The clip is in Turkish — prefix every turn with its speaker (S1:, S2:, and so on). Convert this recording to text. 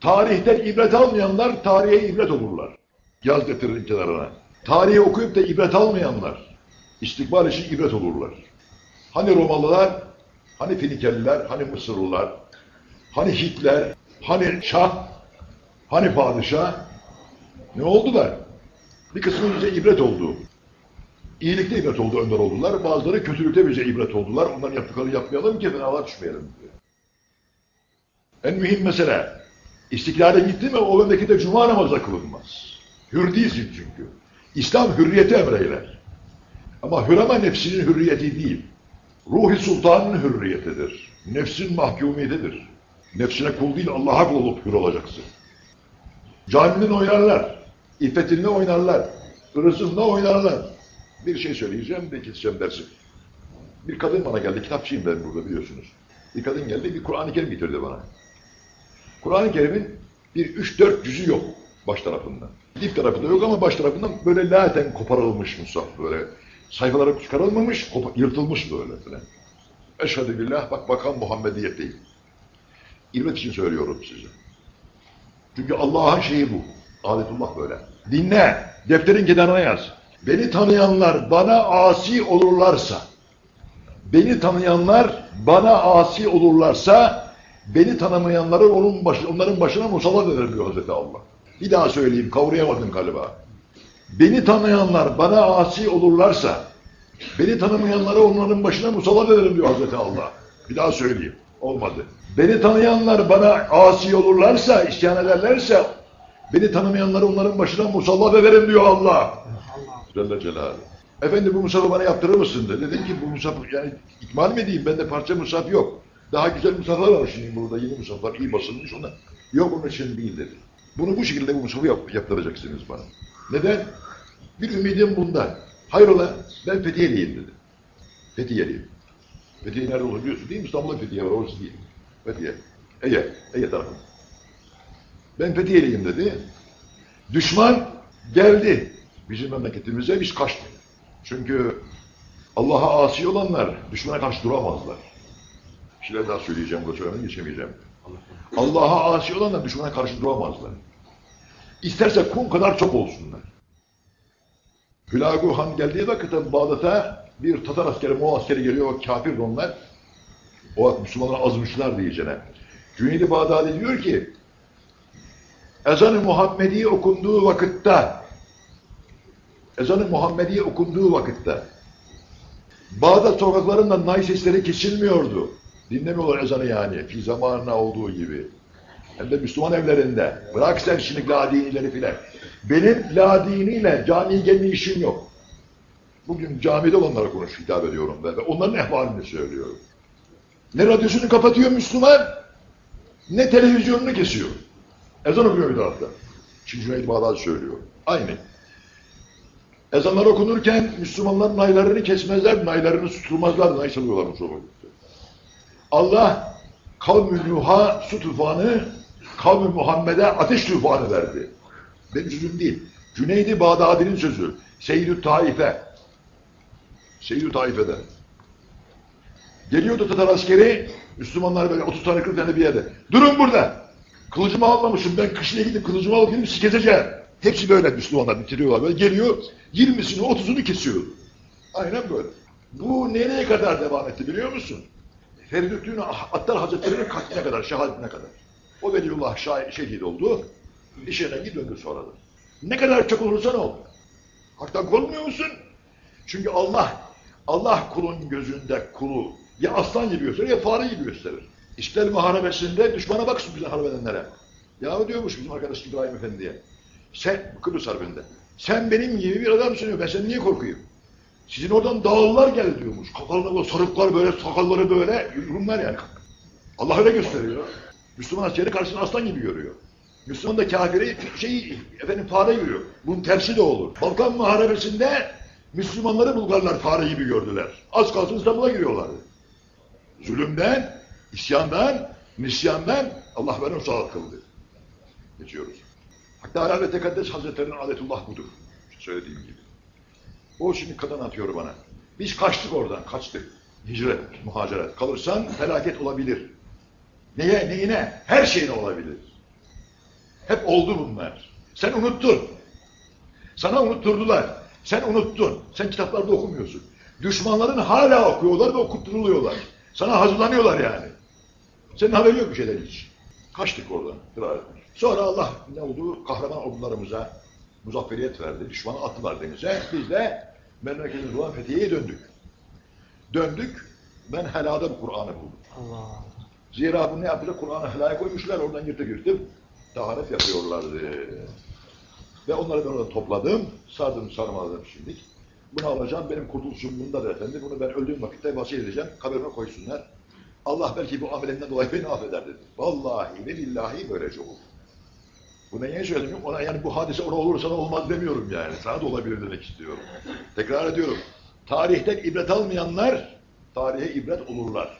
S1: Tarihten ibret almayanlar tarihe ibret olurlar. Yaz defterinin kenarına. Tarihi okuyup da ibret almayanlar istikbal için ibret olurlar. Hani Romalılar, hani Finikeliler, hani Mısırlılar, hani Hitler, hani Şah, hani Padişah ne oldular? Bir kısmı bize ibret oldu. İyilikte ibret oldu, önder oldular. Bazıları kötülükte bize ibret oldular. Onların yaptıklarını yapmayalım ki fenalar düşmeyelim diye. En mühim mesele, istiklale gitti mi o memlekette cuma namazı kılınmaz. Hür değilsin çünkü. İslam hürriyeti emreyler. Ama hür ama nefsinin hürriyeti değil. Ruhi sultanın hürriyetidir. Nefsin mahkumiyetidir. Nefsine kul değil Allah'a kul olup hür olacaksın. Caminin oynarlar. İffetinle oynarlar. Rızınla oynarlar. Bir şey söyleyeceğim de keseceğim dersi. Bir kadın bana geldi. Kitapçıyım ben burada biliyorsunuz. Bir kadın geldi. Bir Kur'an-ı Kerim getirdi bana. Kur'an-ı Kerim'in bir üç dört yüzü yok baş tarafından. Dip tarafında yok ama baş tarafından böyle laten koparılmış musaf böyle. Sayfaları çıkarılmamış, yırtılmış böyle falan. Eşhedü billah, bak bakan Muhammediyet değil. İlmet için söylüyorum size. Çünkü Allah'ın şeyi bu. Adetullah böyle. Dinle, defterin kenarına yaz. Beni tanıyanlar bana asi olurlarsa, beni tanıyanlar bana asi olurlarsa, beni tanımayanları onun başı, onların başına musallat ederim diyor Hazreti Allah. Bir daha söyleyeyim, kavrayamadın galiba. Beni tanıyanlar bana asi olurlarsa, beni tanımayanları onların başına musallat ederim diyor Hazreti Allah. Bir daha söyleyeyim, olmadı. Beni tanıyanlar bana asi olurlarsa, isyan ederlerse, beni tanımayanları onların başına musallat ederim diyor Allah. Celle Celaluhu. Efendi bu musafı bana yaptırır mısın dedi. Dedim ki bu musafı yani ikmal mi diyeyim bende parça musaf yok. Daha güzel musaflar var şimdi burada yeni musaflar iyi basılmış ona. Yok onun için değil dedi. Bunu bu şekilde bu musafı yap, yaptıracaksınız bana. Neden? Bir ümidim bunda. Hayrola ben Fethiye'liyim dedi. Fethiye'liyim. Fethiye nerede olur biliyorsun değil mi? İstanbul'da Fethiye var orası değil. Fethiye. Ege. Ege tarafı. Ben Fethiye'liyim dedi. Düşman geldi bizim memleketimize biz kaçtık. Çünkü Allah'a asi olanlar düşmana karşı duramazlar. Bir şeyler daha söyleyeceğim, söylemeden geçemeyeceğim. Allah'a asi olanlar düşmana karşı duramazlar. İsterse kum kadar çok olsunlar. Hülagu Han geldiği vakitte Bağdat'a bir Tatar askeri, Moğol askeri geliyor, o kafir onlar. O Müslümanlar azmışlar diyeceğine. Cüneydi Bağdadi diyor ki, ezan-ı Muhammedi okunduğu vakitte ezan-ı Muhammedi okunduğu vakitte Bağdat sokaklarında nay sesleri kesilmiyordu. Dinlemiyorlar ezanı yani. Fi zamanına olduğu gibi. Hem de Müslüman evlerinde. Bırak sen şimdi ladinileri filan. Benim ladiniyle camiye gelme işim yok. Bugün camide olanlara konuş hitap ediyorum ve onların ehvalini söylüyorum. Ne radyosunu kapatıyor Müslüman, ne televizyonunu kesiyor. Ezan okuyor bir tarafta. Şimdi Cüneyt Bağdadi söylüyor. Aynı. Ezanlar okunurken Müslümanlar naylarını kesmezler, naylarını tutulmazlar, nay salıyorlar Müslüman. Allah kavm-ü Nuh'a su tufanı, kavm-ü Muhammed'e ateş tufanı verdi. Benim sözüm değil. Cüneydi Bağdadi'nin sözü. Seyyid-ü Taife. Seyyid-ü Taife'de. Geliyordu Tatar askeri, Müslümanlar böyle 30 tane 40 tane bir yerde. Durun burada. Kılıcımı almamışım. Ben kışlaya gidip kılıcımı alıp gidip sizi keseceğim. Hepsi böyle Müslümanlar bitiriyorlar. Böyle geliyor 20'sini 30'unu kesiyor. Aynen böyle. Bu nereye kadar devam etti biliyor musun? Feridüddin Attar Hazretleri'nin katline kadar, şehadetine kadar. O Veliullah şehit oldu. İşe rengi döndü sonra da. Ne kadar çok olursa ne olur. Haktan korkmuyor musun? Çünkü Allah, Allah kulun gözünde kulu ya aslan gibi gösterir ya fare gibi gösterir. İşgal muharebesinde düşmana baksın bize harp edenlere. Ya diyormuş bizim arkadaş İbrahim Efendi'ye. Sen, Kıbrıs Harbi'nde. Sen benim gibi bir adamsın. Ben sen niye korkuyum? Sizin oradan dağlılar geldi diyormuş. Kafalarına böyle sarıklar böyle, sakalları böyle. Rumlar yani. Allah öyle gösteriyor. Müslüman askeri karşısında aslan gibi görüyor. Müslüman da kafiri şey, efendim fare görüyor. Bunun tersi de olur. Balkan Muharebesi'nde Müslümanları Bulgarlar fare gibi gördüler. Az kalsın İstanbul'a giriyorlardı. Zulümden, isyandan, nisyandan Allah beni sağlık kıldı. Geçiyoruz. Hatta Alâ ve Tekaddes Hazretleri'nin adetullah budur. Söylediğim gibi. O şimdi kadın atıyor bana. Biz kaçtık oradan, kaçtık. Hicret, muhaceret. Kalırsan felaket olabilir. Neye, neyine? Her şeyine olabilir. Hep oldu bunlar. Sen unuttun. Sana unutturdular. Sen unuttun. Sen kitaplarda okumuyorsun. Düşmanların hala okuyorlar ve okutturuluyorlar. Sana hazırlanıyorlar yani. Senin haberin yok bir şeyden hiç. Kaçtık oradan. Sonra Allah ne oldu? Kahraman ordularımıza muzafferiyet verdi. Düşmanı attılar denize. Biz de memleketimiz olan Fethiye'ye döndük. Döndük. Ben helada bu Kur'an'ı buldum.
S2: Allah.
S1: Zira bunu ne yaptılar? Kur'an'ı helaya koymuşlar. Oradan yırtıp yırtıp taharet yapıyorlardı. Ve onları ben orada topladım. Sardım sarmaladım şimdi. Bunu alacağım. Benim kurtuluşum bundadır efendim. Bunu ben öldüğüm vakitte vasiyet edeceğim. Kabrime koysunlar. Allah belki bu amelinden dolayı beni affeder dedi. Vallahi ve billahi böylece olur. Bu neye söyledim? Ona yani bu hadise ona olursa da olmaz demiyorum yani. Sana da olabilir demek istiyorum. Tekrar ediyorum. Tarihten ibret almayanlar tarihe ibret olurlar.